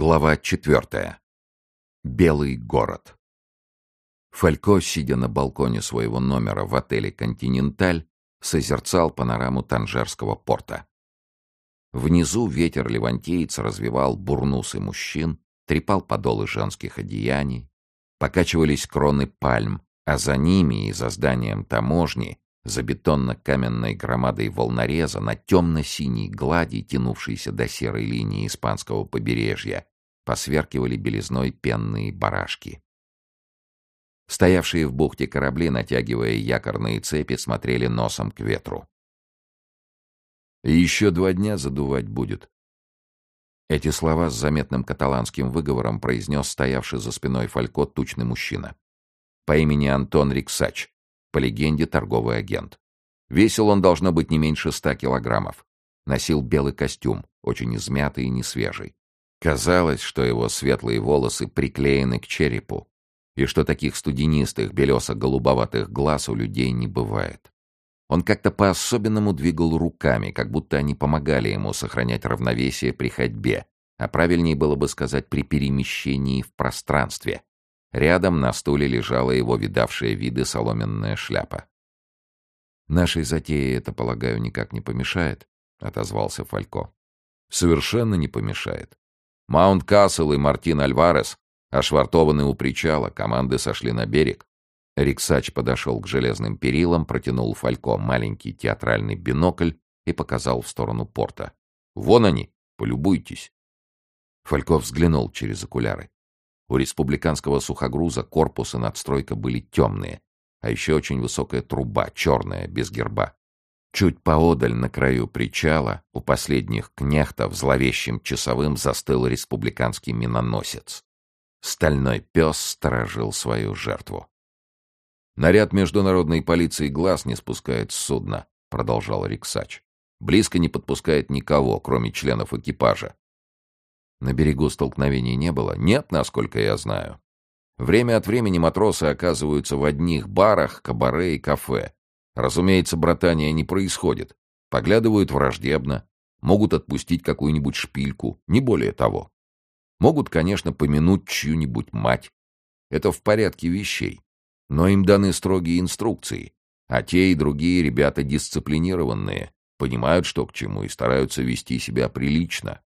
Глава четвертая. Белый город. Фалько, сидя на балконе своего номера в отеле «Континенталь», созерцал панораму Танжерского порта. Внизу ветер левантеец развивал бурнусы мужчин, трепал подолы женских одеяний, покачивались кроны пальм, а за ними и за зданием таможни за бетонно-каменной громадой волнореза на темно-синей глади, тянувшейся до серой линии испанского побережья, посверкивали белизной пенные барашки. Стоявшие в бухте корабли, натягивая якорные цепи, смотрели носом к ветру. «И еще два дня задувать будет». Эти слова с заметным каталанским выговором произнес стоявший за спиной Фалько тучный мужчина. По имени Антон Риксач, по легенде, торговый агент. Весил он должно быть не меньше ста килограммов. Носил белый костюм, очень измятый и несвежий. Казалось, что его светлые волосы приклеены к черепу, и что таких студенистых, белесо-голубоватых глаз у людей не бывает. Он как-то по-особенному двигал руками, как будто они помогали ему сохранять равновесие при ходьбе, а правильнее было бы сказать при перемещении в пространстве, Рядом на стуле лежала его видавшая виды соломенная шляпа. «Нашей затее это, полагаю, никак не помешает», — отозвался Фалько. «Совершенно не помешает. Маунт Кассел и Мартин Альварес ошвартованы у причала, команды сошли на берег. Риксач подошел к железным перилам, протянул Фалько маленький театральный бинокль и показал в сторону порта. «Вон они, полюбуйтесь». Фалько взглянул через окуляры. У республиканского сухогруза корпус и надстройка были темные, а еще очень высокая труба, черная, без герба. Чуть поодаль на краю причала у последних кнехтов зловещим часовым застыл республиканский миноносец. Стальной пес сторожил свою жертву. «Наряд международной полиции глаз не спускает с судна», — продолжал Риксач. «Близко не подпускает никого, кроме членов экипажа. На берегу столкновений не было? Нет, насколько я знаю. Время от времени матросы оказываются в одних барах, кабаре и кафе. Разумеется, братания не происходит. Поглядывают враждебно, могут отпустить какую-нибудь шпильку, не более того. Могут, конечно, помянуть чью-нибудь мать. Это в порядке вещей. Но им даны строгие инструкции. А те и другие ребята дисциплинированные, понимают, что к чему, и стараются вести себя прилично.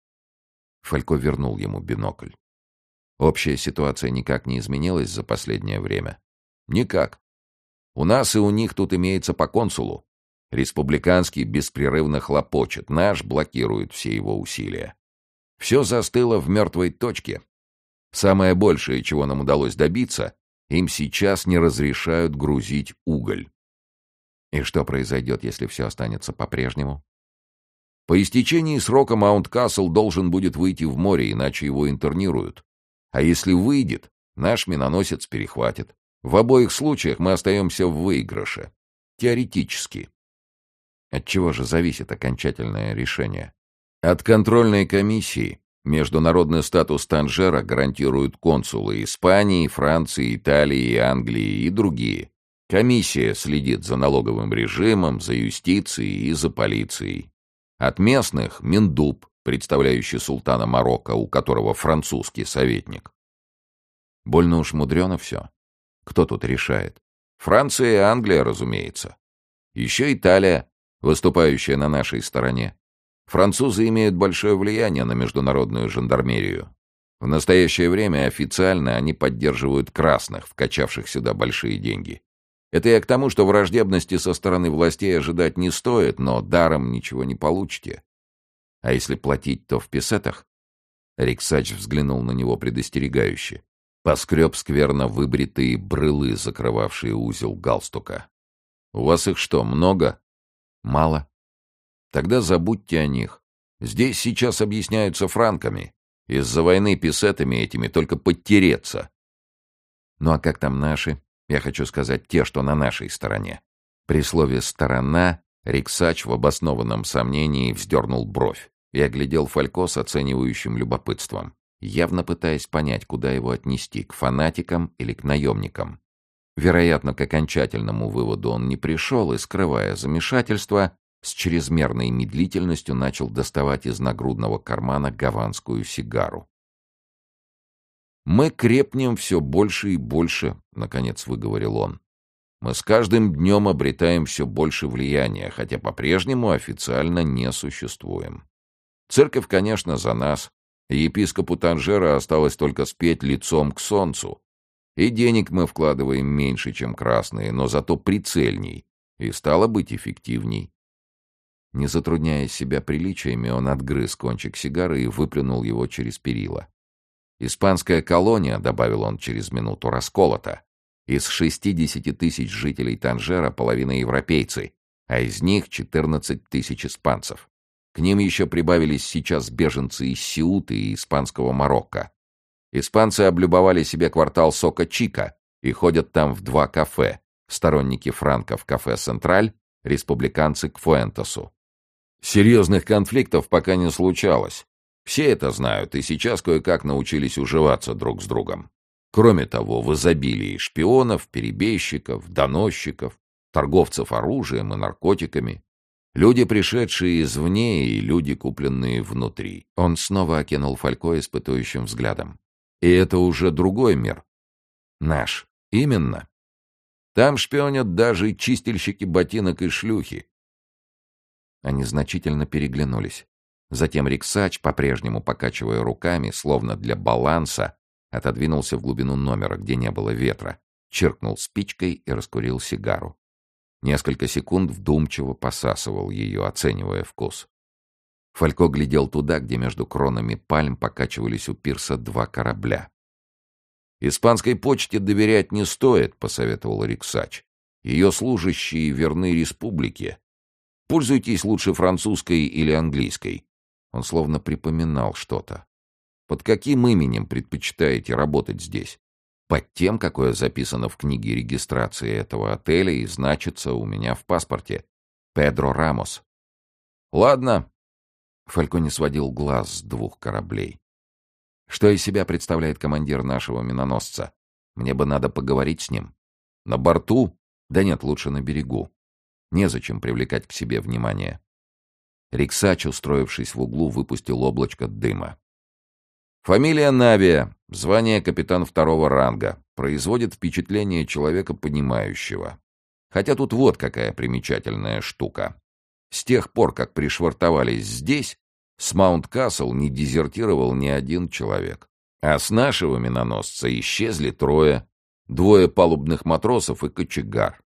Фалько вернул ему бинокль. Общая ситуация никак не изменилась за последнее время. Никак. У нас и у них тут имеется по консулу. Республиканский беспрерывно хлопочет, наш блокирует все его усилия. Все застыло в мертвой точке. Самое большее, чего нам удалось добиться, им сейчас не разрешают грузить уголь. И что произойдет, если все останется по-прежнему? По истечении срока Маунт-Кассел должен будет выйти в море, иначе его интернируют. А если выйдет, наш миноносец перехватит. В обоих случаях мы остаемся в выигрыше. Теоретически. От чего же зависит окончательное решение? От контрольной комиссии. Международный статус Танжера гарантируют консулы Испании, Франции, Италии, Англии и другие. Комиссия следит за налоговым режимом, за юстицией и за полицией. От местных — Миндуб, представляющий султана Марокко, у которого французский советник. Больно уж мудрено все. Кто тут решает? Франция и Англия, разумеется. Еще Италия, выступающая на нашей стороне. Французы имеют большое влияние на международную жандармерию. В настоящее время официально они поддерживают красных, вкачавших сюда большие деньги. Это я к тому, что враждебности со стороны властей ожидать не стоит, но даром ничего не получите. А если платить, то в песетах? Риксач взглянул на него предостерегающе. Поскреб скверно выбритые брылы, закрывавшие узел галстука. «У вас их что, много?» «Мало». «Тогда забудьте о них. Здесь сейчас объясняются франками. Из-за войны писетами этими только подтереться». «Ну а как там наши?» Я хочу сказать те, что на нашей стороне. При слове «сторона» Риксач в обоснованном сомнении вздернул бровь и оглядел Фалько с оценивающим любопытством, явно пытаясь понять, куда его отнести, к фанатикам или к наемникам. Вероятно, к окончательному выводу он не пришел и, скрывая замешательство, с чрезмерной медлительностью начал доставать из нагрудного кармана гаванскую сигару. «Мы крепнем все больше и больше», — наконец выговорил он. «Мы с каждым днем обретаем все больше влияния, хотя по-прежнему официально не существуем. Церковь, конечно, за нас. Епископу Танжера осталось только спеть лицом к солнцу. И денег мы вкладываем меньше, чем красные, но зато прицельней, и стало быть эффективней. Не затрудняя себя приличиями, он отгрыз кончик сигары и выплюнул его через перила. «Испанская колония», — добавил он через минуту, — «расколота. Из 60 тысяч жителей Танжера половина европейцы, а из них 14 тысяч испанцев. К ним еще прибавились сейчас беженцы из Сиуты и испанского Марокко. Испанцы облюбовали себе квартал Сока Чика и ходят там в два кафе. Сторонники Франко в кафе «Централь», республиканцы к Фуэнтесу. Серьезных конфликтов пока не случалось. Все это знают и сейчас кое-как научились уживаться друг с другом. Кроме того, в изобилии шпионов, перебежчиков, доносчиков, торговцев оружием и наркотиками, люди, пришедшие извне, и люди, купленные внутри. Он снова окинул Фалько испытующим взглядом. И это уже другой мир. Наш. Именно. Там шпионят даже чистильщики ботинок и шлюхи. Они значительно переглянулись. Затем Риксач, по-прежнему покачивая руками, словно для баланса, отодвинулся в глубину номера, где не было ветра, чиркнул спичкой и раскурил сигару. Несколько секунд вдумчиво посасывал ее, оценивая вкус. Фалько глядел туда, где между кронами пальм покачивались у пирса два корабля. «Испанской почте доверять не стоит», — посоветовал Риксач. «Ее служащие верны республике, Пользуйтесь лучше французской или английской. Он словно припоминал что-то. Под каким именем предпочитаете работать здесь? Под тем, какое записано в книге регистрации этого отеля и значится у меня в паспорте. Педро Рамос. Ладно. Фалько не сводил глаз с двух кораблей. Что из себя представляет командир нашего миноносца? Мне бы надо поговорить с ним. На борту? Да нет, лучше на берегу. Незачем привлекать к себе внимание. Риксач, устроившись в углу, выпустил облачко дыма. Фамилия Навия, звание капитан второго ранга, производит впечатление человека понимающего. Хотя тут вот какая примечательная штука. С тех пор, как пришвартовались здесь, с Маунт-Касл не дезертировал ни один человек. А с нашего миноносца исчезли трое, двое палубных матросов и кочегар.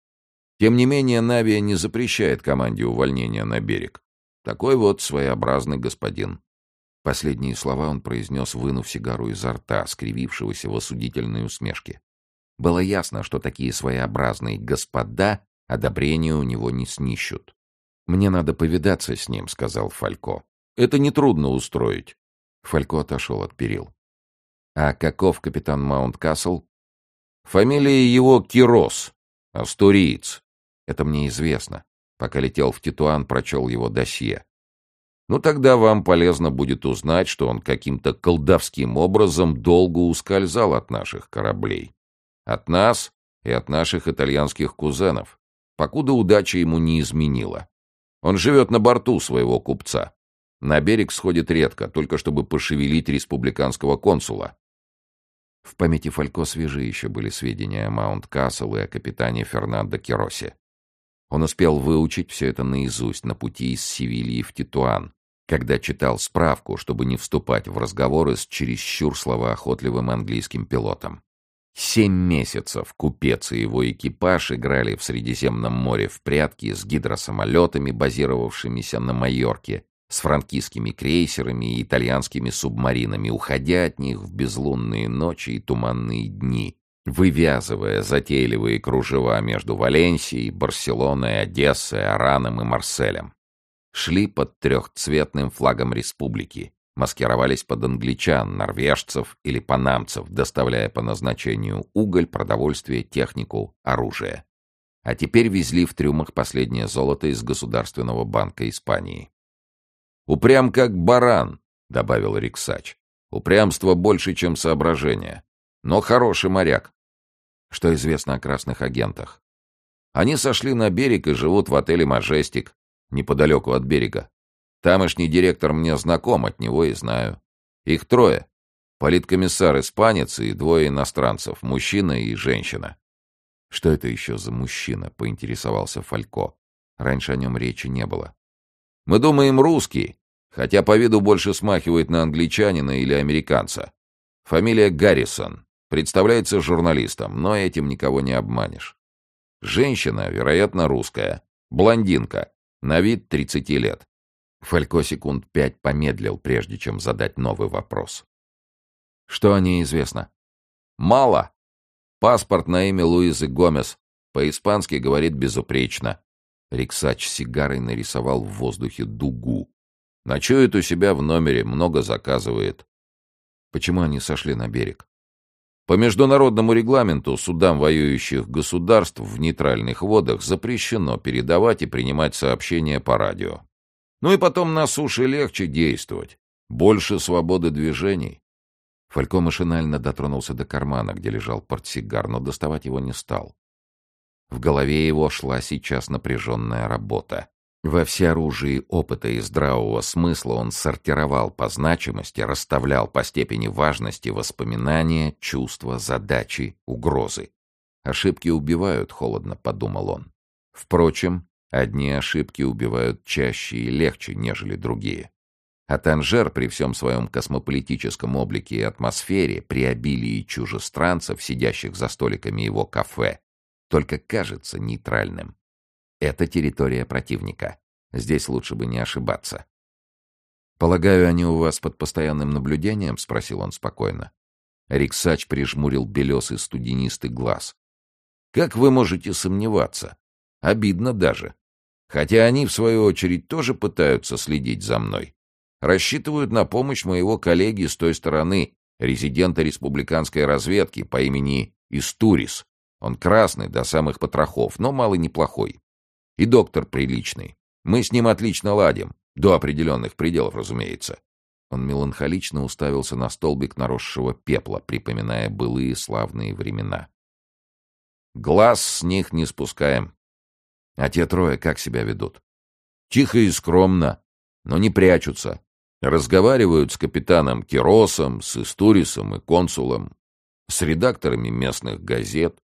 Тем не менее, Навия не запрещает команде увольнения на берег. Такой вот своеобразный господин. Последние слова он произнес, вынув сигару изо рта, скривившегося в осудительной усмешке. Было ясно, что такие своеобразные господа одобрения у него не снищут. «Мне надо повидаться с ним», — сказал Фалько. «Это нетрудно устроить». Фалько отошел от перил. «А каков капитан Маунт-Касл?» «Фамилия его Кирос, астуриец. Это мне известно. Пока летел в Титуан, прочел его досье. Ну тогда вам полезно будет узнать, что он каким-то колдовским образом долго ускользал от наших кораблей. От нас и от наших итальянских кузенов, покуда удача ему не изменила. Он живет на борту своего купца. На берег сходит редко, только чтобы пошевелить республиканского консула. В памяти Фалько свежие еще были сведения о Маунт-Кассел и о капитане Фернандо Керосе. Он успел выучить все это наизусть на пути из Севильи в Титуан, когда читал справку, чтобы не вступать в разговоры с чересчур словоохотливым английским пилотом. Семь месяцев купец и его экипаж играли в Средиземном море в прятки с гидросамолетами, базировавшимися на Майорке, с франкистскими крейсерами и итальянскими субмаринами, уходя от них в безлунные ночи и туманные дни, вывязывая затейливые кружева между Валенсией, Барселоной, Одессой, Араном и Марселем. Шли под трехцветным флагом республики, маскировались под англичан, норвежцев или панамцев, доставляя по назначению уголь, продовольствие, технику, оружие. А теперь везли в трюмах последнее золото из Государственного банка Испании. «Упрям как баран», — добавил Риксач. «Упрямство больше, чем соображение. Но хороший моряк. Что известно о красных агентах? Они сошли на берег и живут в отеле «Мажестик», неподалеку от берега. Тамошний директор мне знаком, от него и знаю. Их трое. Политкомиссар испанец и двое иностранцев, мужчина и женщина. Что это еще за мужчина, поинтересовался Фалько. Раньше о нем речи не было. Мы думаем русский, хотя по виду больше смахивает на англичанина или американца. Фамилия Гаррисон. Представляется журналистом, но этим никого не обманешь. Женщина, вероятно, русская. Блондинка. На вид 30 лет. Фалько секунд пять помедлил, прежде чем задать новый вопрос. Что о ней известно? Мало. Паспорт на имя Луизы Гомес. По-испански говорит безупречно. Риксач сигарой нарисовал в воздухе дугу. Ночует у себя в номере, много заказывает. Почему они сошли на берег? По международному регламенту судам воюющих государств в нейтральных водах запрещено передавать и принимать сообщения по радио. Ну и потом на суше легче действовать. Больше свободы движений. Фалько машинально дотронулся до кармана, где лежал портсигар, но доставать его не стал. В голове его шла сейчас напряженная работа. Во всеоружии опыта и здравого смысла он сортировал по значимости, расставлял по степени важности воспоминания, чувства, задачи, угрозы. «Ошибки убивают», — холодно подумал он. Впрочем, одни ошибки убивают чаще и легче, нежели другие. А Танжер при всем своем космополитическом облике и атмосфере, при обилии чужестранцев, сидящих за столиками его кафе, только кажется нейтральным. Это территория противника. Здесь лучше бы не ошибаться. «Полагаю, они у вас под постоянным наблюдением?» — спросил он спокойно. Риксач прижмурил белесый студенистый глаз. «Как вы можете сомневаться? Обидно даже. Хотя они, в свою очередь, тоже пытаются следить за мной. Рассчитывают на помощь моего коллеги с той стороны, резидента республиканской разведки по имени Истурис. Он красный до самых потрохов, но малый неплохой. И доктор приличный. Мы с ним отлично ладим. До определенных пределов, разумеется. Он меланхолично уставился на столбик наросшего пепла, припоминая былые славные времена. Глаз с них не спускаем. А те трое как себя ведут? Тихо и скромно, но не прячутся. Разговаривают с капитаном Киросом, с Истурисом и консулом, с редакторами местных газет,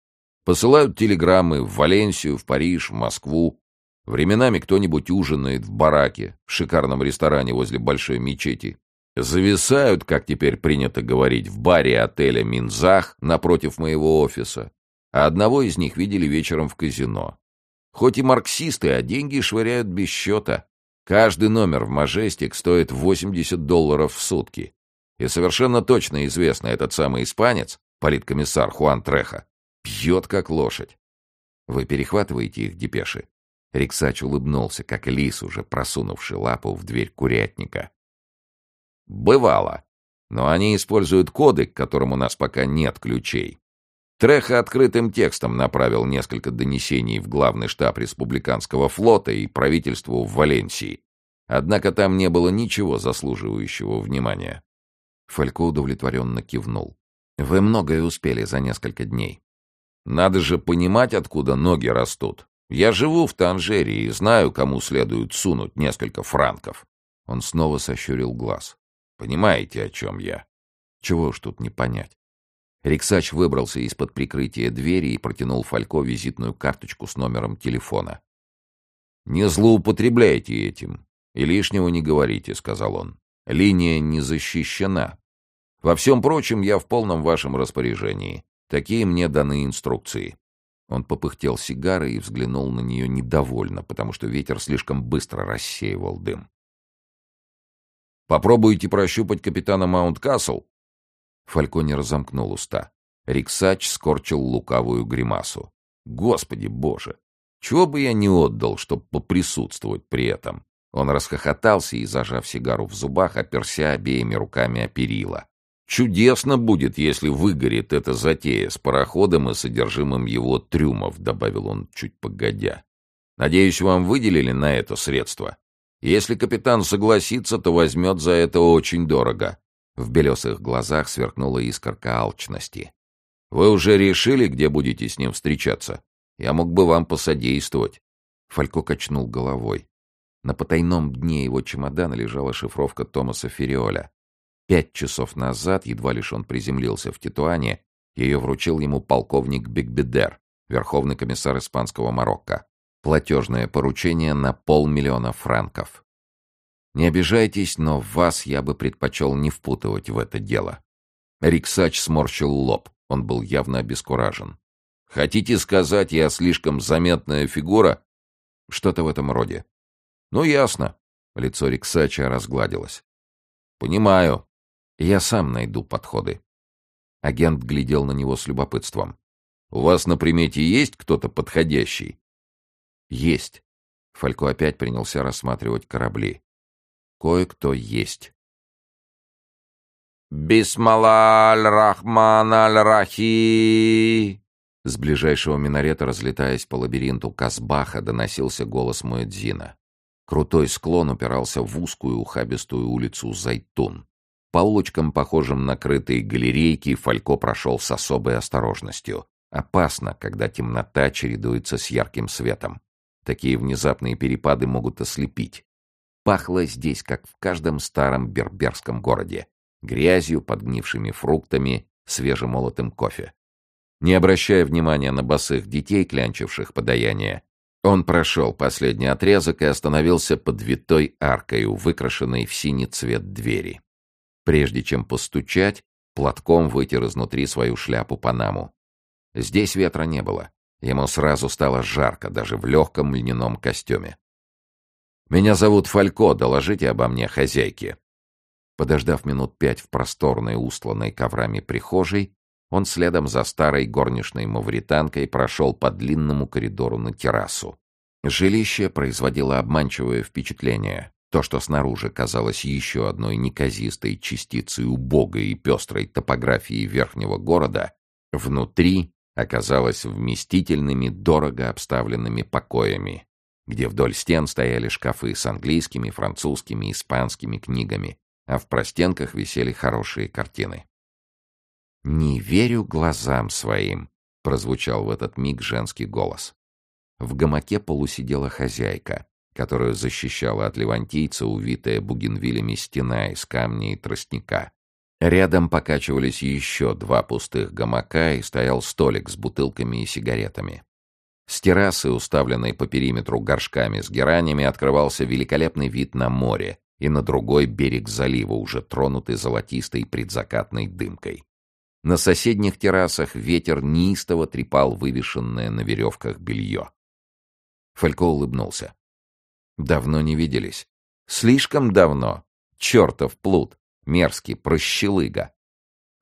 Посылают телеграммы в Валенсию, в Париж, в Москву. Временами кто-нибудь ужинает в бараке, в шикарном ресторане возле большой мечети. Зависают, как теперь принято говорить, в баре отеля «Минзах» напротив моего офиса. А одного из них видели вечером в казино. Хоть и марксисты, а деньги швыряют без счета. Каждый номер в «Мажестик» стоит 80 долларов в сутки. И совершенно точно известно, этот самый испанец, политкомиссар Хуан Треха, Пьет, как лошадь. Вы перехватываете их депеши? Риксач улыбнулся, как лис, уже просунувший лапу в дверь курятника. Бывало. Но они используют коды, к которым у нас пока нет ключей. Треха открытым текстом направил несколько донесений в главный штаб республиканского флота и правительству в Валенсии. Однако там не было ничего заслуживающего внимания. Фалько удовлетворенно кивнул. «Вы многое успели за несколько дней. Надо же понимать, откуда ноги растут. Я живу в Танжере и знаю, кому следует сунуть несколько франков. Он снова сощурил глаз. Понимаете, о чем я? Чего ж тут не понять? Риксач выбрался из-под прикрытия двери и протянул Фалько визитную карточку с номером телефона. «Не злоупотребляйте этим и лишнего не говорите», — сказал он. «Линия не защищена. Во всем прочем, я в полном вашем распоряжении. Такие мне даны инструкции. Он попыхтел сигарой и взглянул на нее недовольно, потому что ветер слишком быстро рассеивал дым. «Попробуйте прощупать капитана Маунт-Касл?» Фалько не разомкнул уста. Риксач скорчил лукавую гримасу. «Господи боже! Чего бы я не отдал, чтобы поприсутствовать при этом?» Он расхохотался и, зажав сигару в зубах, оперся обеими руками о перила. Чудесно будет, если выгорит эта затея с пароходом и содержимым его трюмов, добавил он чуть погодя. Надеюсь, вам выделили на это средства. Если капитан согласится, то возьмет за это очень дорого. В белесых глазах сверкнула искорка алчности. Вы уже решили, где будете с ним встречаться? Я мог бы вам посодействовать. Фалько качнул головой. На потайном дне его чемодана лежала шифровка Томаса Фериоля. Пять часов назад, едва лишь он приземлился в Титуане, ее вручил ему полковник Бигбедер, верховный комиссар испанского Марокко. Платежное поручение на полмиллиона франков. Не обижайтесь, но вас я бы предпочел не впутывать в это дело. Риксач сморщил лоб. Он был явно обескуражен. «Хотите сказать, я слишком заметная фигура?» «Что-то в этом роде». «Ну, ясно». Лицо Риксача разгладилось. «Понимаю. Я сам найду подходы». Агент глядел на него с любопытством. «У вас на примете есть кто-то подходящий?» «Есть». Фалько опять принялся рассматривать корабли. «Кое-кто есть». «Бисмалаль-Рахман-аль-Рахи!» С ближайшего минарета, разлетаясь по лабиринту Казбаха, доносился голос Муэдзина. Крутой склон упирался в узкую ухабистую улицу Зайтун. По улочкам, похожим на крытые галерейки, Фалько прошел с особой осторожностью. Опасно, когда темнота чередуется с ярким светом. Такие внезапные перепады могут ослепить. Пахло здесь, как в каждом старом берберском городе. Грязью, подгнившими фруктами, свежемолотым кофе. Не обращая внимания на босых детей, клянчивших подаяние, он прошел последний отрезок и остановился под витой аркой, выкрашенной в синий цвет двери. Прежде чем постучать, платком вытер изнутри свою шляпу-панаму. Здесь ветра не было. Ему сразу стало жарко, даже в легком льняном костюме. «Меня зовут Фалько, доложите обо мне хозяйке». Подождав минут пять в просторной, устланной коврами прихожей, он следом за старой горничной мавританкой прошел по длинному коридору на террасу. Жилище производило обманчивое впечатление. То, что снаружи казалось еще одной неказистой частицей убогой и пестрой топографии верхнего города, внутри оказалось вместительными, дорого обставленными покоями, где вдоль стен стояли шкафы с английскими, французскими, испанскими книгами, а в простенках висели хорошие картины. «Не верю глазам своим», — прозвучал в этот миг женский голос. В гамаке полусидела хозяйка, которую защищала от левантийца увитая бугенвилями стена из камня и тростника. Рядом покачивались еще два пустых гамака и стоял столик с бутылками и сигаретами. С террасы, уставленной по периметру горшками с геранями, открывался великолепный вид на море и на другой берег залива, уже тронутый золотистой предзакатной дымкой. На соседних террасах ветер неистово трепал вывешенное на веревках белье. Фалько улыбнулся. «Давно не виделись. Слишком давно. Чертов плут. Мерзкий, прощелыга».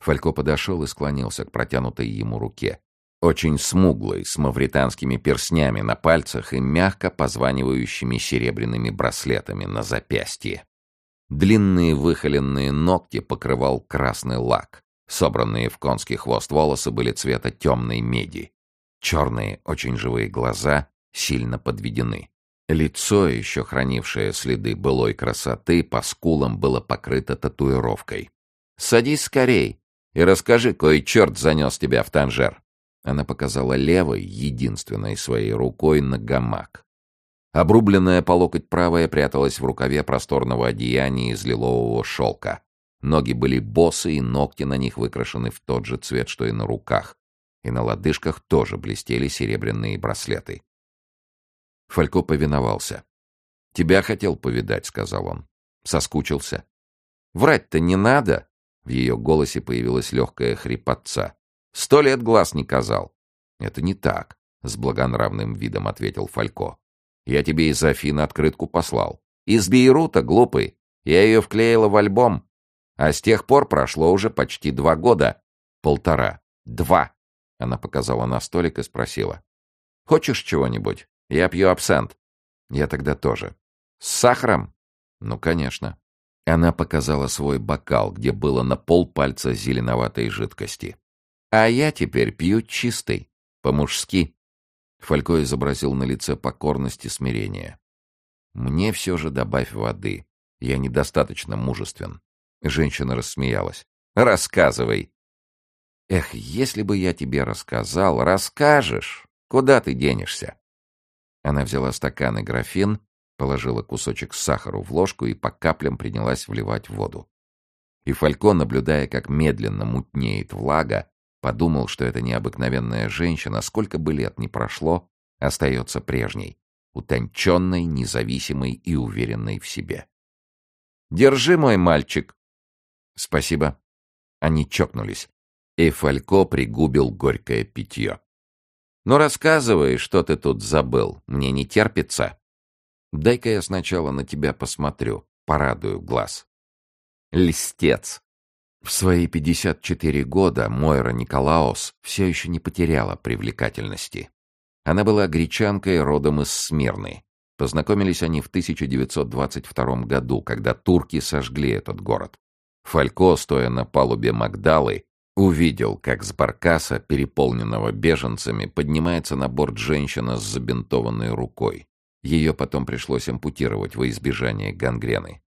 Фалько подошел и склонился к протянутой ему руке. Очень смуглой, с мавританскими перстнями на пальцах и мягко позванивающими серебряными браслетами на запястье. Длинные выхоленные ногти покрывал красный лак. Собранные в конский хвост волосы были цвета темной меди. Черные, очень живые глаза сильно подведены. Лицо, еще хранившее следы былой красоты, по скулам было покрыто татуировкой. «Садись скорей и расскажи, кой черт занес тебя в Танжер». Она показала левой, единственной своей рукой, на гамак. Обрубленная по локоть правая пряталась в рукаве просторного одеяния из лилового шелка. Ноги были босы, и ногти на них выкрашены в тот же цвет, что и на руках. И на лодыжках тоже блестели серебряные браслеты. Фалько повиновался. «Тебя хотел повидать», — сказал он. Соскучился. «Врать-то не надо!» В ее голосе появилась легкая хрипотца. «Сто лет глаз не казал». «Это не так», — с благонравным видом ответил Фалько. «Я тебе из Афины открытку послал. Из Бейрута, глупый. Я ее вклеила в альбом. А с тех пор прошло уже почти два года. Полтора. Два. Она показала на столик и спросила. «Хочешь чего-нибудь? Я пью абсент». «Я тогда тоже». «С сахаром?» «Ну, конечно». Она показала свой бокал, где было на полпальца зеленоватой жидкости. «А я теперь пью чистый, по-мужски». Фалько изобразил на лице покорность и смирение. «Мне все же добавь воды. Я недостаточно мужествен. Женщина рассмеялась. «Рассказывай». «Эх, если бы я тебе рассказал, расскажешь. Куда ты денешься?» Она взяла стакан и графин, положила кусочек сахара в ложку и по каплям принялась вливать воду. И Фалько, наблюдая, как медленно мутнеет влага, подумал, что эта необыкновенная женщина, сколько бы лет ни прошло, остается прежней, утонченной, независимой и уверенной в себе. «Держи, мой мальчик!» «Спасибо». Они чокнулись, и Фалько пригубил горькое питье. «Ну, рассказывай, что ты тут забыл. Мне не терпится». «Дай-ка я сначала на тебя посмотрю, порадую глаз». «Льстец!» В свои 54 года Мойра Николаус все еще не потеряла привлекательности. Она была гречанкой родом из Смирны. Познакомились они в 1922 году, когда турки сожгли этот город. Фалько, стоя на палубе Магдалы, увидел, как с баркаса, переполненного беженцами, поднимается на борт женщина с забинтованной рукой. Ее потом пришлось ампутировать во избежание гангрены.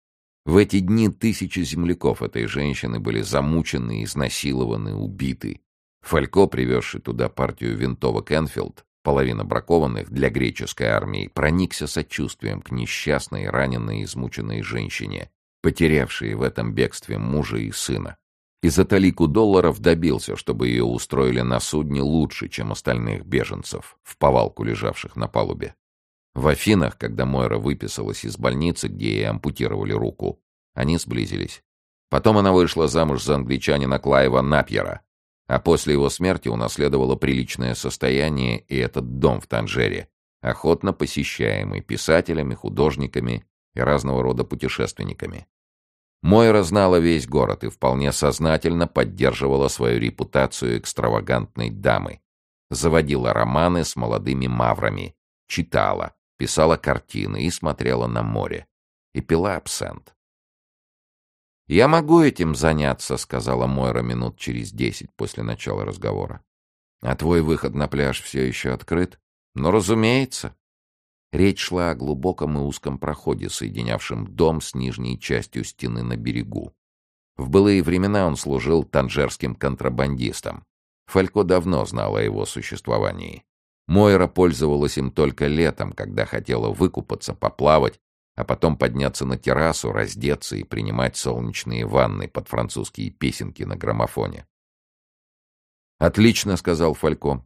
В эти дни тысячи земляков этой женщины были замучены, изнасилованы, убиты. Фалько, привезший туда партию винтовок Энфилд, половина бракованных для греческой армии, проникся сочувствием к несчастной, раненой, измученной женщине, потерявшей в этом бегстве мужа и сына. И за талику долларов добился, чтобы ее устроили на судне лучше, чем остальных беженцев, в повалку лежавших на палубе. В Афинах, когда Мойра выписалась из больницы, где ей ампутировали руку, они сблизились. Потом она вышла замуж за англичанина Клайва Напьера, а после его смерти унаследовала приличное состояние и этот дом в Танжере, охотно посещаемый писателями, художниками и разного рода путешественниками. Мойра знала весь город и вполне сознательно поддерживала свою репутацию экстравагантной дамы. Заводила романы с молодыми маврами, читала, писала картины и смотрела на море. И пила абсент. «Я могу этим заняться», — сказала Мойра минут через десять после начала разговора. «А твой выход на пляж все еще открыт?» «Ну, разумеется». Речь шла о глубоком и узком проходе, соединявшем дом с нижней частью стены на берегу. В былые времена он служил танжерским контрабандистом. Фалько давно знал о его существовании. Мойра пользовалась им только летом, когда хотела выкупаться, поплавать а потом подняться на террасу, раздеться и принимать солнечные ванны под французские песенки на граммофоне. «Отлично», — сказал Фалько.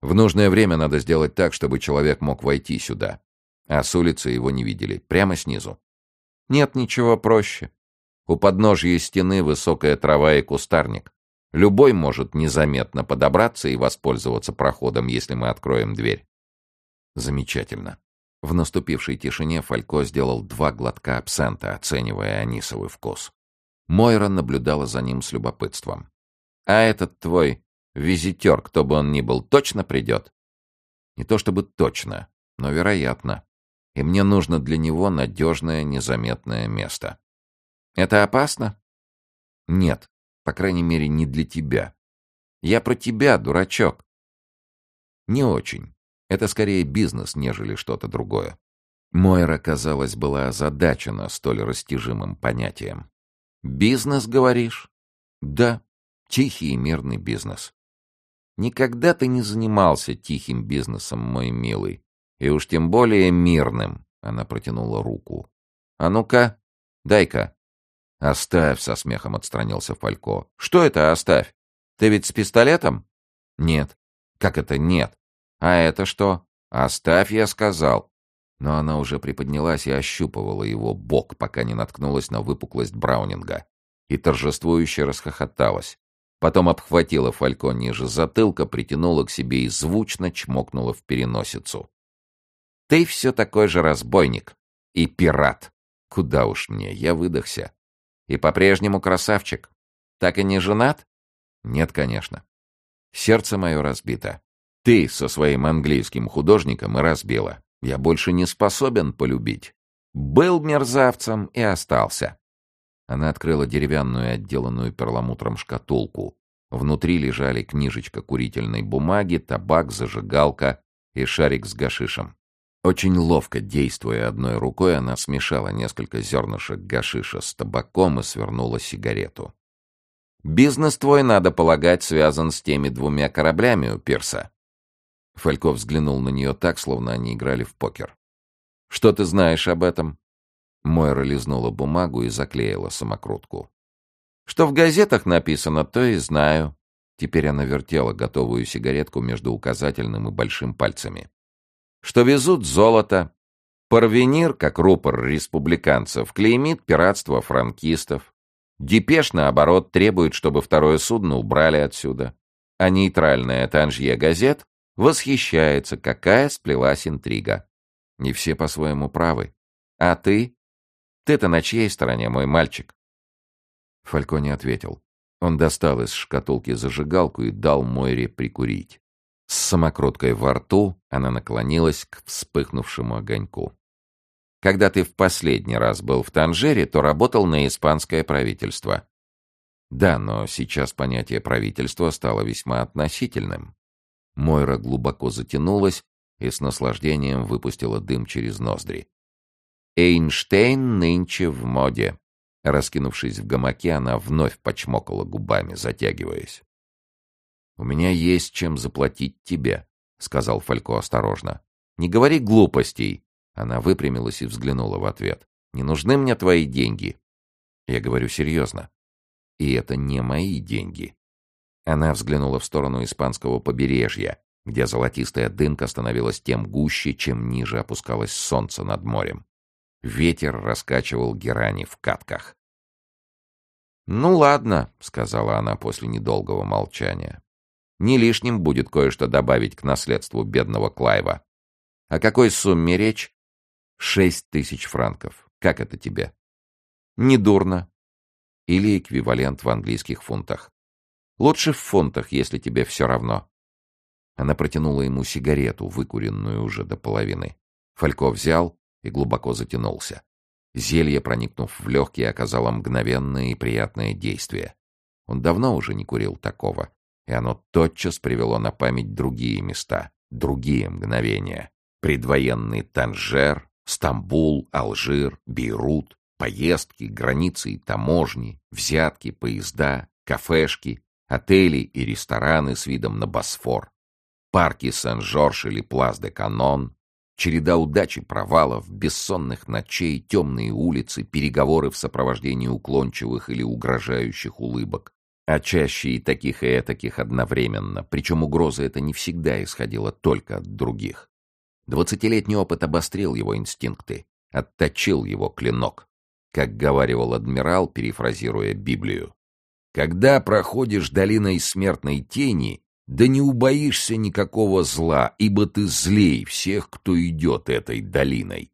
«В нужное время надо сделать так, чтобы человек мог войти сюда. А с улицы его не видели. Прямо снизу». «Нет ничего проще. У подножья стены высокая трава и кустарник. Любой может незаметно подобраться и воспользоваться проходом, если мы откроем дверь». «Замечательно. В наступившей тишине Фалько сделал два глотка абсента, оценивая анисовый вкус. Мойра наблюдала за ним с любопытством. «А этот твой визитер, кто бы он ни был, точно придет?» «Не то чтобы точно, но вероятно. И мне нужно для него надежное, незаметное место». «Это опасно?» «Нет, по крайней мере, не для тебя. Я про тебя, дурачок». «Не очень. Это скорее бизнес, нежели что-то другое. Мойра, казалось, была озадачена столь растяжимым понятием. «Бизнес, говоришь?» «Да, тихий и мирный бизнес». «Никогда ты не занимался тихим бизнесом, мой милый. И уж тем более мирным», — она протянула руку. «А ну-ка, дай-ка». «Оставь», — со смехом отстранился Фалько. «Что это оставь? Ты ведь с пистолетом?» «Нет». «Как это нет? «А это что?» «Оставь, я сказал». Но она уже приподнялась и ощупывала его бок, пока не наткнулась на выпуклость Браунинга. И торжествующе расхохоталась. Потом обхватила Фалько ниже затылка, притянула к себе и звучно чмокнула в переносицу. «Ты все такой же разбойник. И пират. Куда уж мне, я выдохся. И по-прежнему красавчик. Так и не женат?» «Нет, конечно. Сердце мое разбито. Ты со своим английским художником и разбила. Я больше не способен полюбить. Был мерзавцем и остался. Она открыла деревянную, отделанную перламутром шкатулку. Внутри лежали книжечка курительной бумаги, табак, зажигалка и шарик с гашишем. Очень ловко действуя одной рукой, она смешала несколько зернышек гашиша с табаком и свернула сигарету. «Бизнес твой, надо полагать, связан с теми двумя кораблями у пирса. Фальков взглянул на нее так, словно они играли в покер. «Что ты знаешь об этом?» Мойра лизнула бумагу и заклеила самокрутку. Что в газетах написано, то и знаю. Теперь она вертела готовую сигаретку между указательным и большим пальцами. Что везут золото. Парвенир, как рупор республиканцев, клеймит пиратство франкистов. Депеш, наоборот, требует, чтобы второе судно убрали отсюда. А нейтральная Танжье газет восхищается, какая сплелась интрига. Не все по-своему правы. А ты? Ты-то на чьей стороне, мой мальчик? Фалько не ответил. Он достал из шкатулки зажигалку и дал Мойре прикурить. С самокруткой во рту она наклонилась к вспыхнувшему огоньку. Когда ты в последний раз был в Танжере, то работал на испанское правительство. Да, но сейчас понятие правительства стало весьма относительным. Мойра глубоко затянулась и с наслаждением выпустила дым через ноздри. Эйнштейн нынче в моде. Раскинувшись в гамаке, она вновь почмокала губами, затягиваясь. «У меня есть чем заплатить тебе», — сказал Фалько осторожно. «Не говори глупостей!» Она выпрямилась и взглянула в ответ. «Не нужны мне твои деньги». Я говорю серьезно. И это не мои деньги. Она взглянула в сторону испанского побережья, где золотистая дымка становилась тем гуще, чем ниже опускалось солнце над морем. Ветер раскачивал герани в катках. «Ну ладно», — сказала она после недолгого молчания. «Не лишним будет кое-что добавить к наследству бедного Клайва. О какой сумме речь?» «Шесть тысяч франков. Как это тебе?» «Недурно. Или эквивалент в английских фунтах. Лучше в фунтах, если тебе все равно». Она протянула ему сигарету, выкуренную уже до половины. Фалько взял, и глубоко затянулся. Зелье, проникнув в легкие, оказало мгновенное и приятное действие. Он давно уже не курил такого, и оно тотчас привело на память другие места, другие мгновения. Предвоенный Танжер, Стамбул, Алжир, Бейрут, поездки, границы и таможни, взятки, поезда, кафешки, отели и рестораны с видом на Босфор, парки Сен-Жорж или Плас-де-Канон, Череда удач и, провалов, бессонных ночей, темные улицы, переговоры в сопровождении уклончивых или угрожающих улыбок. А чаще и таких, и таких одновременно, причем угроза эта не всегда исходила только от других. Двадцатилетний опыт обострил его инстинкты, отточил его клинок. Как говаривал адмирал, перефразируя Библию. «Когда проходишь долиной смертной тени, да не убоишься никакого зла, ибо ты злей всех, кто идет этой долиной.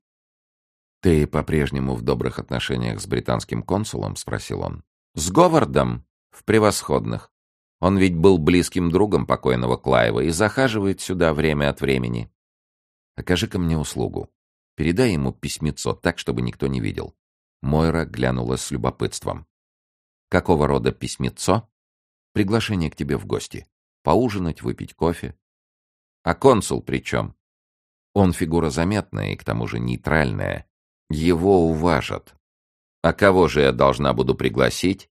«Ты по-прежнему в добрых отношениях с британским консулом?» — спросил он. «С Говардом? В превосходных. Он ведь был близким другом покойного Клаева и захаживает сюда время от времени. Окажи-ка мне услугу. Передай ему письмецо так, чтобы никто не видел». Мойра глянула с любопытством. «Какого рода письмецо?» «Приглашение к тебе в гости поужинать, выпить кофе. А консул при чем? Он фигура заметная и к тому же нейтральная. Его уважат. А кого же я должна буду пригласить?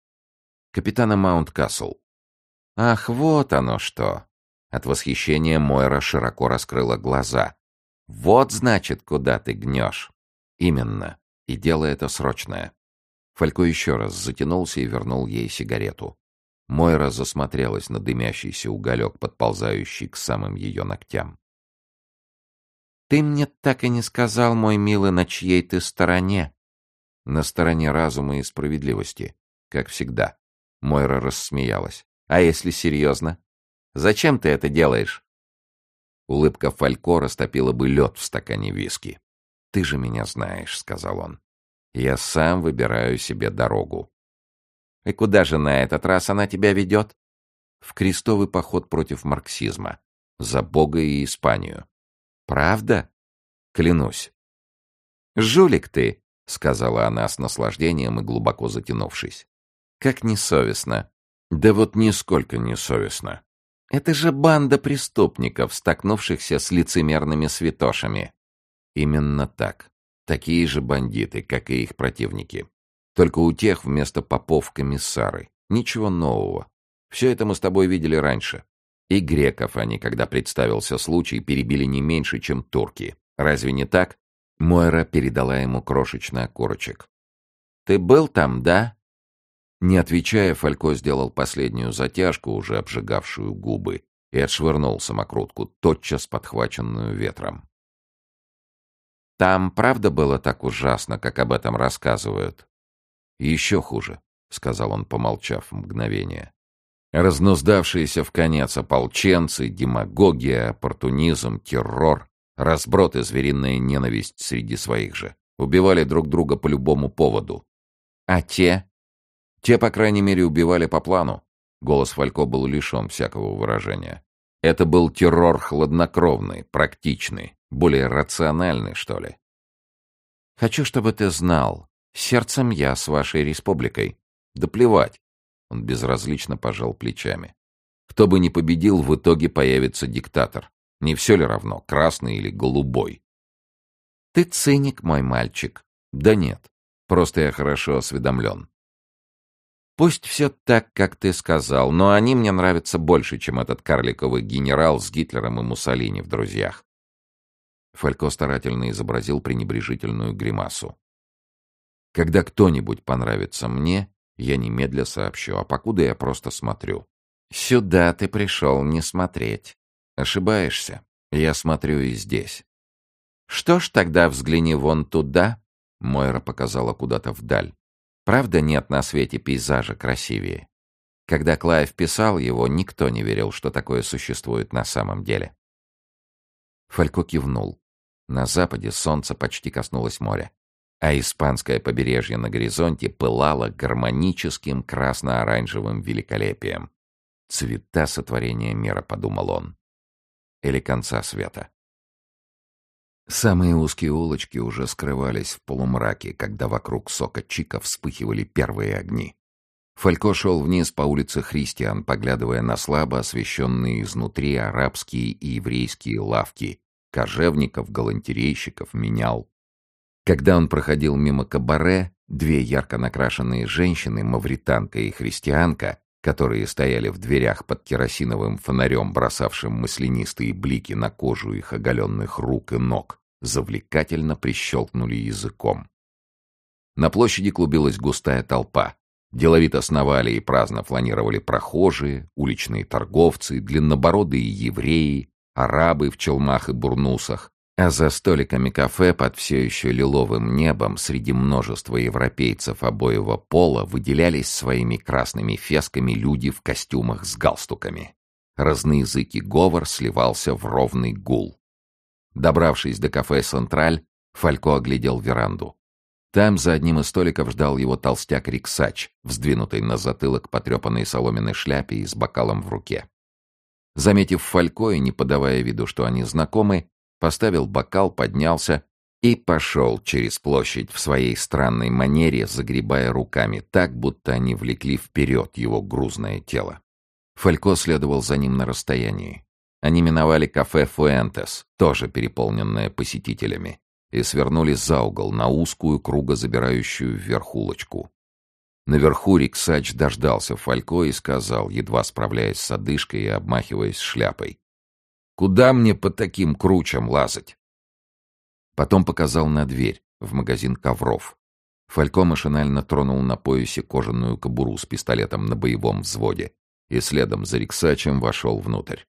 Капитана Маунт-Касл. Ах, вот оно что. От восхищения Мойра широко раскрыла глаза. Вот, значит, куда ты гнешь. Именно. И дело это срочное. Фалько еще раз затянулся и вернул ей сигарету. Мойра засмотрелась на дымящийся уголек, подползающий к самым ее ногтям. «Ты мне так и не сказал, мой милый, на чьей ты стороне?» «На стороне разума и справедливости, как всегда». Мойра рассмеялась. «А если серьезно? Зачем ты это делаешь?» Улыбка Фалько растопила бы лед в стакане виски. «Ты же меня знаешь», — сказал он. «Я сам выбираю себе дорогу. И куда же на этот раз она тебя ведет? В крестовый поход против марксизма. За Бога и Испанию. Правда? Клянусь. «Жулик ты», — сказала она с наслаждением и глубоко затянувшись. «Как несовестно». «Да вот нисколько несовестно». «Это же банда преступников, столкнувшихся с лицемерными святошами». «Именно так. Такие же бандиты, как и их противники. Только у тех вместо попов комиссары. Ничего нового. Все это мы с тобой видели раньше. И греков они, когда представился случай, перебили не меньше, чем турки. Разве не так? Мойра передала ему крошечный окорочек. «Ты был там, да?» Не отвечая, Фалько сделал последнюю затяжку, уже обжигавшую губы, и отшвырнул самокрутку, тотчас подхваченную ветром. «Там правда было так ужасно, как об этом рассказывают?» «Еще хуже», — сказал он, помолчав мгновение. Разнуздавшиеся в конец ополченцы, демагогия, оппортунизм, террор, разброд и звериная ненависть среди своих же. Убивали друг друга по любому поводу. А те? Те, по крайней мере, убивали по плану. Голос Фалько был лишен всякого выражения. Это был террор хладнокровный, практичный, более рациональный, что ли. Хочу, чтобы ты знал, сердцем я с вашей республикой. Да плевать. Он безразлично пожал плечами. Кто бы ни победил, в итоге появится диктатор. Не все ли равно, красный или голубой? Ты циник, мой мальчик. Да нет, просто я хорошо осведомлен. Пусть все так, как ты сказал, но они мне нравятся больше, чем этот карликовый генерал с Гитлером и Муссолини в друзьях. Фалько старательно изобразил пренебрежительную гримасу. Когда кто-нибудь понравится мне, я немедля сообщу, а покуда я просто смотрю. Сюда ты пришел не смотреть. Ошибаешься. Я смотрю и здесь. Что ж, тогда взгляни вон туда. Мойра показала куда-то вдаль. Правда, нет на свете пейзажа красивее. Когда Клайв писал его, никто не верил, что такое существует на самом деле. Фалько кивнул. На западе солнце почти коснулось моря, а испанское побережье на горизонте пылало гармоническим красно-оранжевым великолепием. «Цвета сотворения мира», — подумал он. Или конца света. Самые узкие улочки уже скрывались в полумраке, когда вокруг сока Чика вспыхивали первые огни. Фалько шел вниз по улице Христиан, поглядывая на слабо освещенные изнутри арабские и еврейские лавки, кожевников, галантерейщиков, менял. Когда он проходил мимо кабаре, две ярко накрашенные женщины, мавританка и христианка, которые стояли в дверях под керосиновым фонарем, бросавшим маслянистые блики на кожу их оголенных рук и ног, завлекательно прищелкнули языком. На площади клубилась густая толпа. Деловито сновали и праздно фланировали прохожие, уличные торговцы, длиннобородые евреи, арабы в челмах и бурнусах, а за столиками кафе под все еще лиловым небом среди множества европейцев обоего пола выделялись своими красными фесками люди в костюмах с галстуками. Разноязыкий говор сливался в ровный гул. Добравшись до кафе «Централь», Фалько оглядел веранду. Там за одним из столиков ждал его толстяк Риксач, вздвинутый на затылок потрепанной соломенной шляпе и с бокалом в руке. Заметив Фалько и не подавая виду, что они знакомы, поставил бокал, поднялся и пошел через площадь в своей странной манере, загребая руками так, будто они влекли вперед его грузное тело. Фалько следовал за ним на расстоянии. Они миновали кафе «Фуэнтес», тоже переполненное посетителями, и свернули за угол на узкую, круго забирающую вверх улочку. Наверху Риксач дождался Фалько и сказал, едва справляясь с одышкой и обмахиваясь шляпой. «Куда мне по таким кручам лазать?» Потом показал на дверь, в магазин ковров. Фалько машинально тронул на поясе кожаную кобуру с пистолетом на боевом взводе и следом за Риксачем вошел внутрь.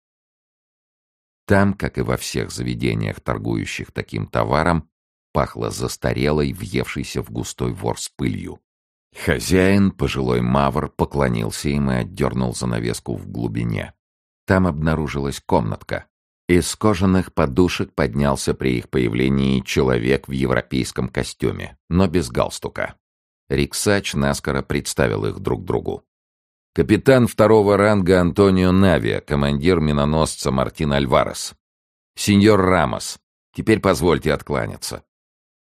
Там, как и во всех заведениях, торгующих таким товаром, пахло застарелой, въевшейся в густой ворс пылью. Хозяин, пожилой мавр, поклонился им и отдернул занавеску в глубине. Там обнаружилась комнатка. Из кожаных подушек поднялся при их появлении человек в европейском костюме, но без галстука. Риксач наскоро представил их друг другу. Капитан второго ранга Антонио Навия, командир миноносца Мартин Альварес. Сеньор Рамос, теперь позвольте откланяться.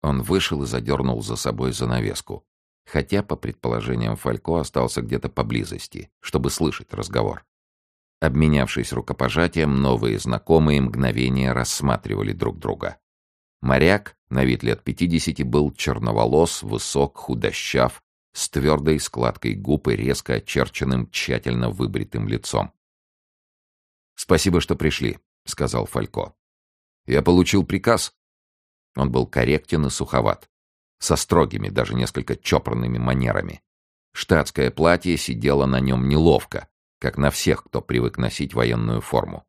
Он вышел и задернул за собой занавеску, хотя, по предположениям Фалько, остался где-то поблизости, чтобы слышать разговор. Обменявшись рукопожатием, новые знакомые мгновения рассматривали друг друга. Моряк, на вид лет пятидесяти, был черноволос, высок, худощав, с твердой складкой губ и резко очерченным, тщательно выбритым лицом. «Спасибо, что пришли», — сказал Фалько. «Я получил приказ». Он был корректен и суховат, со строгими, даже несколько чопорными манерами. Штатское платье сидело на нем неловко, как на всех, кто привык носить военную форму.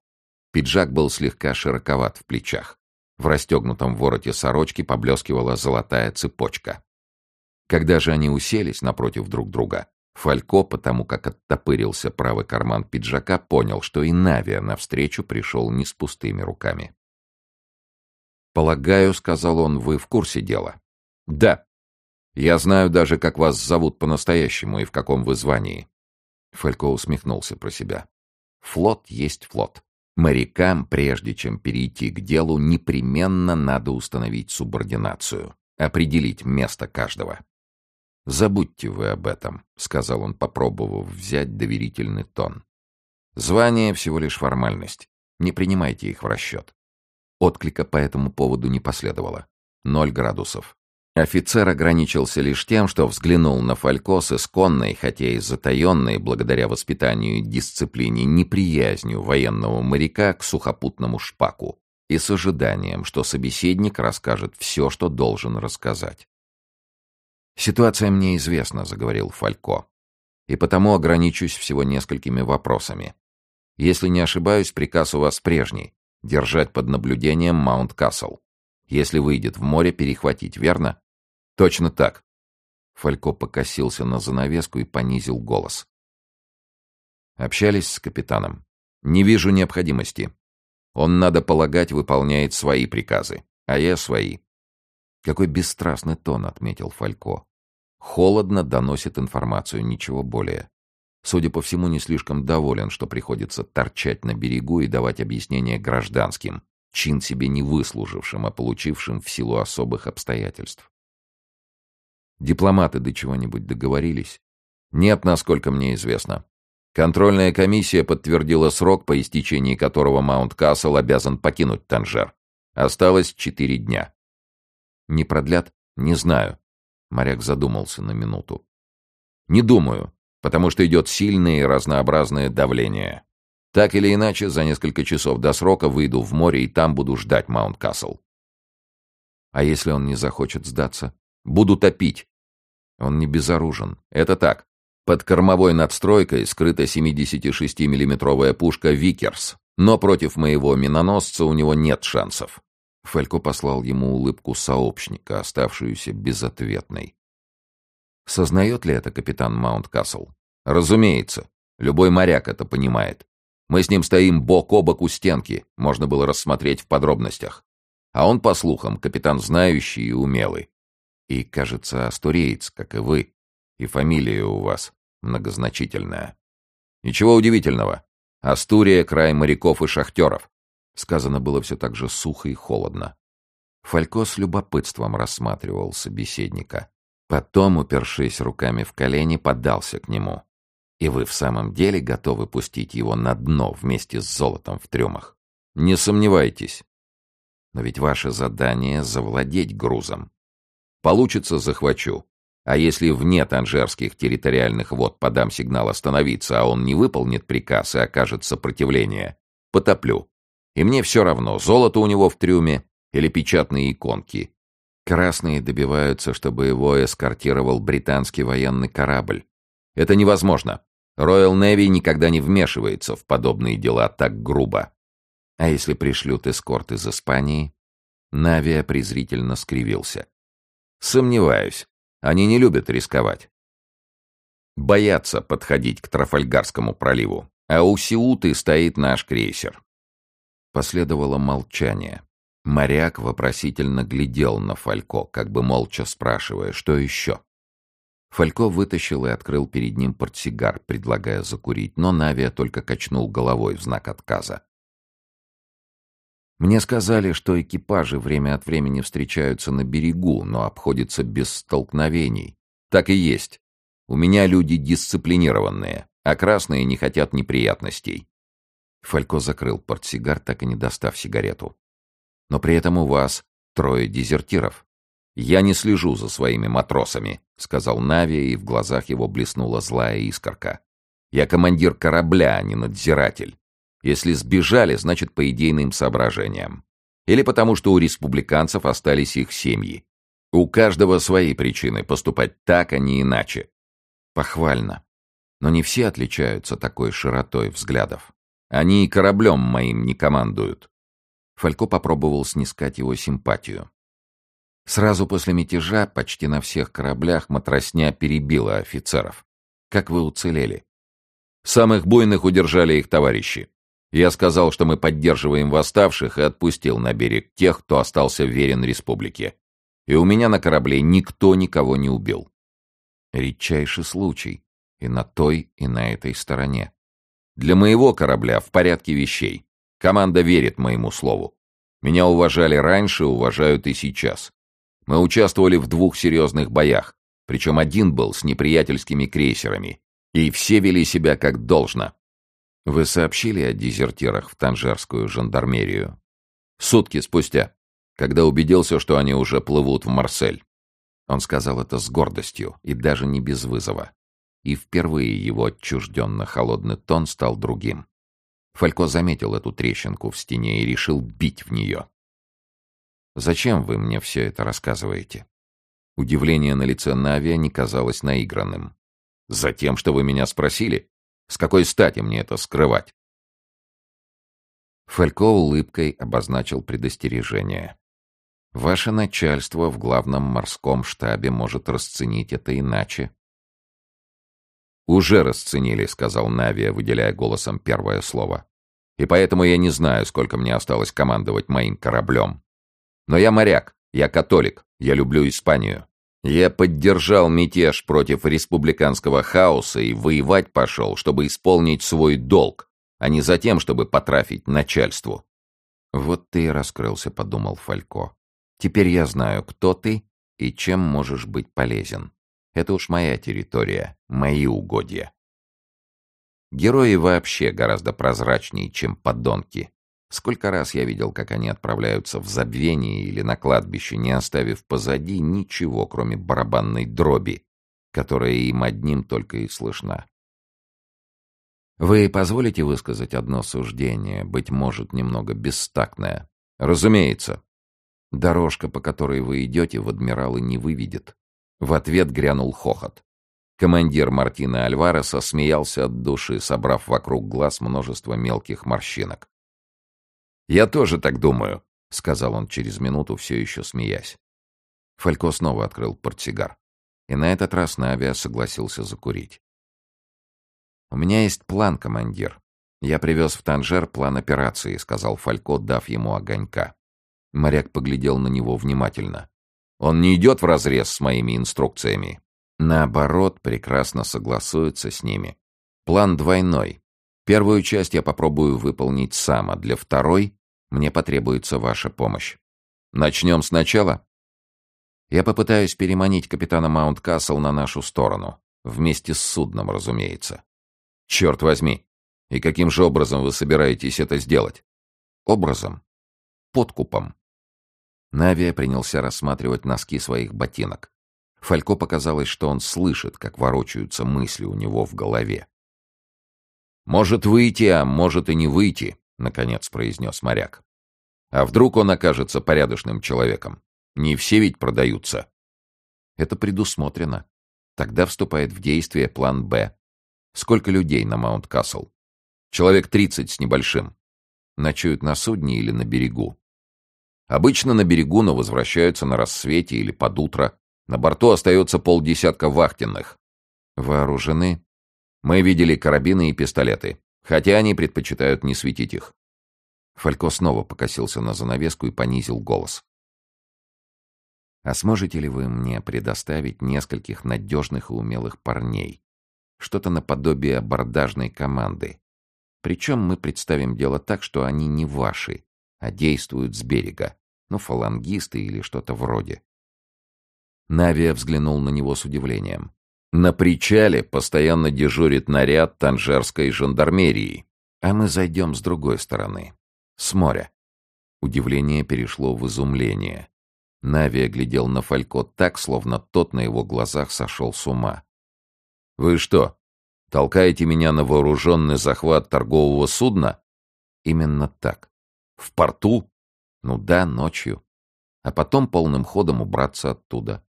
Пиджак был слегка широковат в плечах. В расстегнутом вороте сорочки поблескивала золотая цепочка. Когда же они уселись напротив друг друга, Фалько, потому как оттопырился правый карман пиджака, понял, что и Навия навстречу пришел не с пустыми руками. «Полагаю, — сказал он, — вы в курсе дела?» «Да. Я знаю даже, как вас зовут по-настоящему и в каком вы звании». Фалько усмехнулся про себя. «Флот есть флот. Морякам, прежде чем перейти к делу, непременно надо установить субординацию, определить место каждого. «Забудьте вы об этом», — сказал он, попробовав взять доверительный тон. «Звание — всего лишь формальность. Не принимайте их в расчет». Отклика по этому поводу не последовало. Ноль градусов. Офицер ограничился лишь тем, что взглянул на Фалько с исконной, хотя и затаенной, благодаря воспитанию и дисциплине, неприязнью военного моряка к сухопутному шпаку и с ожиданием, что собеседник расскажет все, что должен рассказать. «Ситуация мне известна», — заговорил Фалько, «и потому ограничусь всего несколькими вопросами. Если не ошибаюсь, приказ у вас прежний — держать под наблюдением Маунт-Кассел. Если выйдет в море, перехватить, верно?» «Точно так». Фалько покосился на занавеску и понизил голос. Общались с капитаном. «Не вижу необходимости. Он, надо полагать, выполняет свои приказы, а я свои». «Какой бесстрастный тон», — отметил Фалько. Холодно доносит информацию, ничего более. Судя по всему, не слишком доволен, что приходится торчать на берегу и давать объяснения гражданским, чин себе не выслужившим, а получившим в силу особых обстоятельств. Дипломаты до чего-нибудь договорились? Нет, насколько мне известно. Контрольная комиссия подтвердила срок, по истечении которого Маунт Кассел обязан покинуть Танжер. Осталось четыре дня. Не продлят? Не знаю. Моряк задумался на минуту. «Не думаю, потому что идет сильное и разнообразное давление. Так или иначе, за несколько часов до срока выйду в море и там буду ждать Маунт-Касл. А если он не захочет сдаться? Буду топить. Он не безоружен. Это так. Под кормовой надстройкой скрыта 76 миллиметровая пушка «Викерс», но против моего миноносца у него нет шансов. Фелько послал ему улыбку сообщника, оставшуюся безответной. Сознает ли это капитан Маунт-Касл? Разумеется. Любой моряк это понимает. Мы с ним стоим бок о бок у стенки, можно было рассмотреть в подробностях. А он, по слухам, капитан знающий и умелый. И, кажется, астуреец, как и вы. И фамилия у вас многозначительная. Ничего удивительного. Астурия — край моряков и шахтеров. Сказано было все так же сухо и холодно. Фалько с любопытством рассматривал собеседника. Потом, упершись руками в колени, поддался к нему. «И вы в самом деле готовы пустить его на дно вместе с золотом в трюмах? Не сомневайтесь. Но ведь ваше задание — завладеть грузом. Получится — захвачу. А если вне танжерских территориальных вод подам сигнал остановиться, а он не выполнит приказ и окажет сопротивление, потоплю. И мне все равно, золото у него в трюме или печатные иконки. Красные добиваются, чтобы его эскортировал британский военный корабль. Это невозможно. Royal Navy никогда не вмешивается в подобные дела так грубо. А если пришлют эскорт из Испании? Навия презрительно скривился. Сомневаюсь. Они не любят рисковать. Боятся подходить к Трафальгарскому проливу. А у Сиуты стоит наш крейсер. Последовало молчание. Моряк вопросительно глядел на Фалько, как бы молча спрашивая, что еще. Фалько вытащил и открыл перед ним портсигар, предлагая закурить, но Навия только качнул головой в знак отказа. Мне сказали, что экипажи время от времени встречаются на берегу, но обходятся без столкновений. Так и есть. У меня люди дисциплинированные, а красные не хотят неприятностей. Фалько закрыл портсигар, так и не достав сигарету. «Но при этом у вас трое дезертиров». «Я не слежу за своими матросами», — сказал Нави, и в глазах его блеснула злая искорка. «Я командир корабля, а не надзиратель. Если сбежали, значит, по идейным соображениям. Или потому, что у республиканцев остались их семьи. У каждого свои причины поступать так, а не иначе. Похвально. Но не все отличаются такой широтой взглядов. Они и кораблем моим не командуют. Фалько попробовал снискать его симпатию. Сразу после мятежа почти на всех кораблях матросня перебила офицеров. Как вы уцелели? Самых буйных удержали их товарищи. Я сказал, что мы поддерживаем восставших, и отпустил на берег тех, кто остался верен республике. И у меня на корабле никто никого не убил. Редчайший случай. И на той, и на этой стороне. Для моего корабля в порядке вещей. Команда верит моему слову. Меня уважали раньше, уважают и сейчас. Мы участвовали в двух серьезных боях, причем один был с неприятельскими крейсерами, и все вели себя как должно. Вы сообщили о дезертирах в Танжерскую жандармерию? Сутки спустя, когда убедился, что они уже плывут в Марсель. Он сказал это с гордостью и даже не без вызова. И впервые его отчужденно холодный тон стал другим. Фалько заметил эту трещинку в стене и решил бить в нее. «Зачем вы мне все это рассказываете?» Удивление на лице Навия не казалось наигранным. «Затем, что вы меня спросили? С какой стати мне это скрывать?» Фалько улыбкой обозначил предостережение. «Ваше начальство в главном морском штабе может расценить это иначе». «Уже расценили», — сказал Навия, выделяя голосом первое слово. «И поэтому я не знаю, сколько мне осталось командовать моим кораблем. Но я моряк, я католик, я люблю Испанию. Я поддержал мятеж против республиканского хаоса и воевать пошел, чтобы исполнить свой долг, а не за тем, чтобы потрафить начальству. «Вот ты и раскрылся», — подумал Фалько. «Теперь я знаю, кто ты и чем можешь быть полезен. Это уж моя территория, мои угодья». Герои вообще гораздо прозрачнее, чем подонки. Сколько раз я видел, как они отправляются в забвение или на кладбище, не оставив позади ничего, кроме барабанной дроби, которая им одним только и слышна. Вы позволите высказать одно суждение, быть может, немного бестактное? Разумеется. Дорожка, по которой вы идете, в адмиралы не выведет. В ответ грянул хохот. Командир Мартина Альвареса смеялся от души, собрав вокруг глаз множество мелких морщинок. «Я тоже так думаю», — сказал он через минуту, все еще смеясь. Фалько снова открыл портсигар. И на этот раз Навиа согласился закурить. «У меня есть план, командир. Я привез в Танжер план операции», — сказал Фалько, дав ему огонька. Моряк поглядел на него внимательно. «Он не идет вразрез с моими инструкциями. Наоборот, прекрасно согласуется с ними. План двойной. Первую часть я попробую выполнить сам, а для второй мне потребуется ваша помощь. Начнем сначала? Я попытаюсь переманить капитана Маунт-Кассел на нашу сторону. Вместе с судном, разумеется. Черт возьми! И каким же образом вы собираетесь это сделать? Образом? Подкупом. Навия принялся рассматривать носки своих ботинок. Фалько показалось, что он слышит, как ворочаются мысли у него в голове. «Может выйти, а может и не выйти», наконец произнес моряк. А вдруг он окажется порядочным человеком? Не все ведь продаются. Это предусмотрено. Тогда вступает в действие план «Б». Сколько людей на Маунт-Кассел? Человек тридцать с небольшим. Ночуют на судне или на берегу? Обычно на берегу, но возвращаются на рассвете или под утро. На борту остается полдесятка вахтенных. Вооружены? Мы видели карабины и пистолеты хотя они предпочитают не светить их. Фалько снова покосился на занавеску и понизил голос. «А сможете ли вы мне предоставить нескольких надежных и умелых парней? Что-то наподобие абордажной команды. Причем мы представим дело так, что они не ваши, а действуют с берега. Ну, фалангисты или что-то вроде». Навия взглянул на него с удивлением. На причале постоянно дежурит наряд танжерской жандармерии, а мы зайдем с другой стороны, с моря. Удивление перешло в изумление. Навия глядел на Фалько так, словно тот на его глазах сошел с ума. «Вы что, толкаете меня на вооруженный захват торгового судна?» «Именно так. В порту? Ну да, ночью. А потом полным ходом убраться оттуда.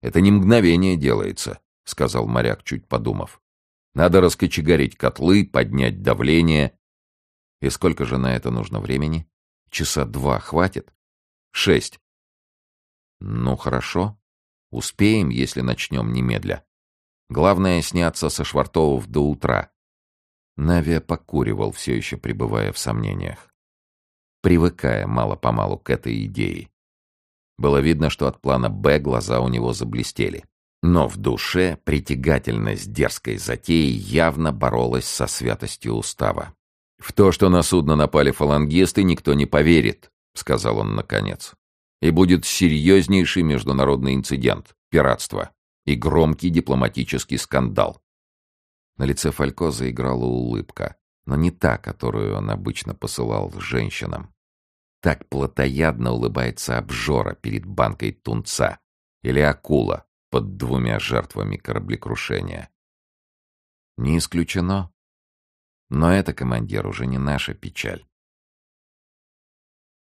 Это не мгновение делается. Сказал моряк, чуть подумав. «Надо раскочегарить котлы, поднять давление». «И сколько же на это нужно времени? Часа два хватит?» «Шесть». «Ну, хорошо. Успеем, если начнем немедля. Главное — сняться со Швартовов до утра». Навия покуривал, все еще пребывая в сомнениях. Привыкая мало-помалу к этой идее. Было видно, что от плана «Б» глаза у него заблестели. Но в душе притягательность дерзкой затеи явно боролась со святостью устава. «В то, что на судно напали фалангисты, никто не поверит», — сказал он наконец. «И будет серьезнейший международный инцидент, пиратство и громкий дипломатический скандал». На лице Фалько заиграла улыбка, но не та, которую он обычно посылал женщинам. Так плотоядно улыбается обжора перед банкой тунца или акула под двумя жертвами кораблекрушения. Не исключено. Но это, командир, уже не наша печаль.